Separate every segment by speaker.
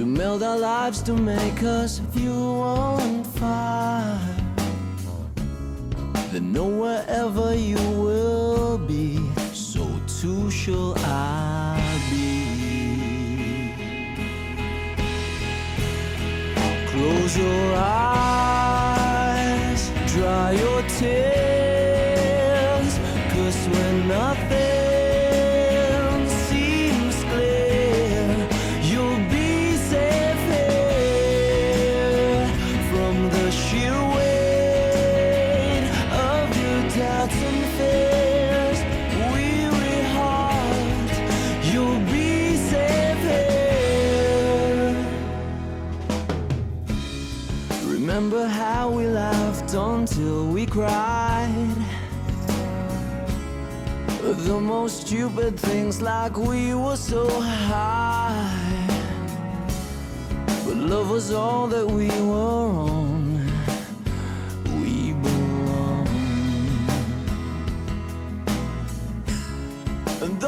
Speaker 1: to meld our lives to make us fuel on fire, then know wherever you will be, so too shall I be. Close your eyes, dry your tears, cause when nothing Remember how we laughed until we cried? The most stupid things like we were so high. But love was all that we were on. We belong. And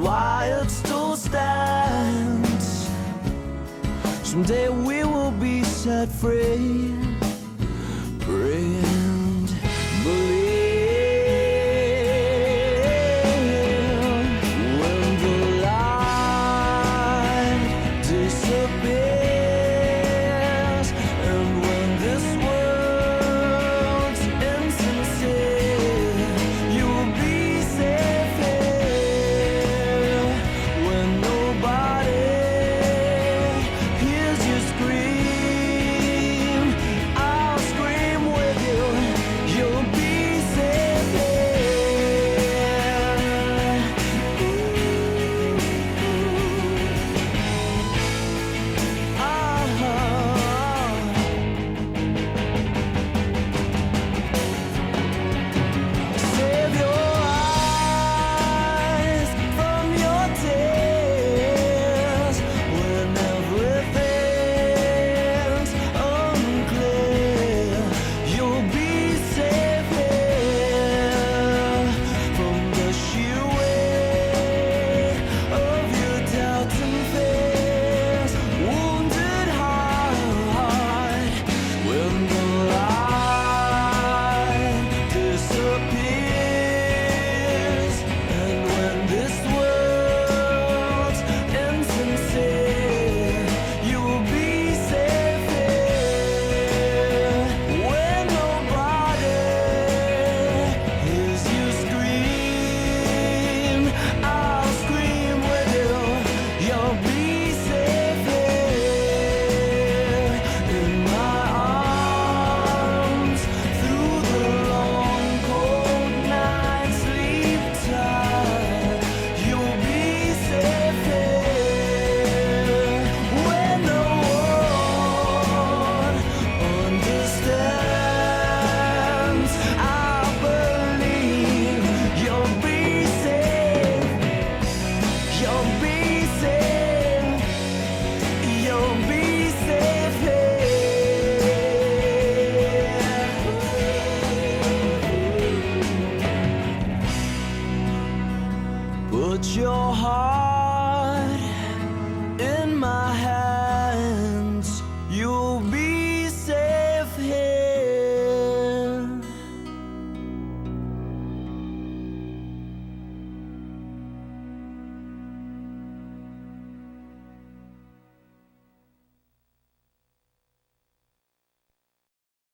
Speaker 1: and why it still stands. Someday we will be set free. Pray your heart.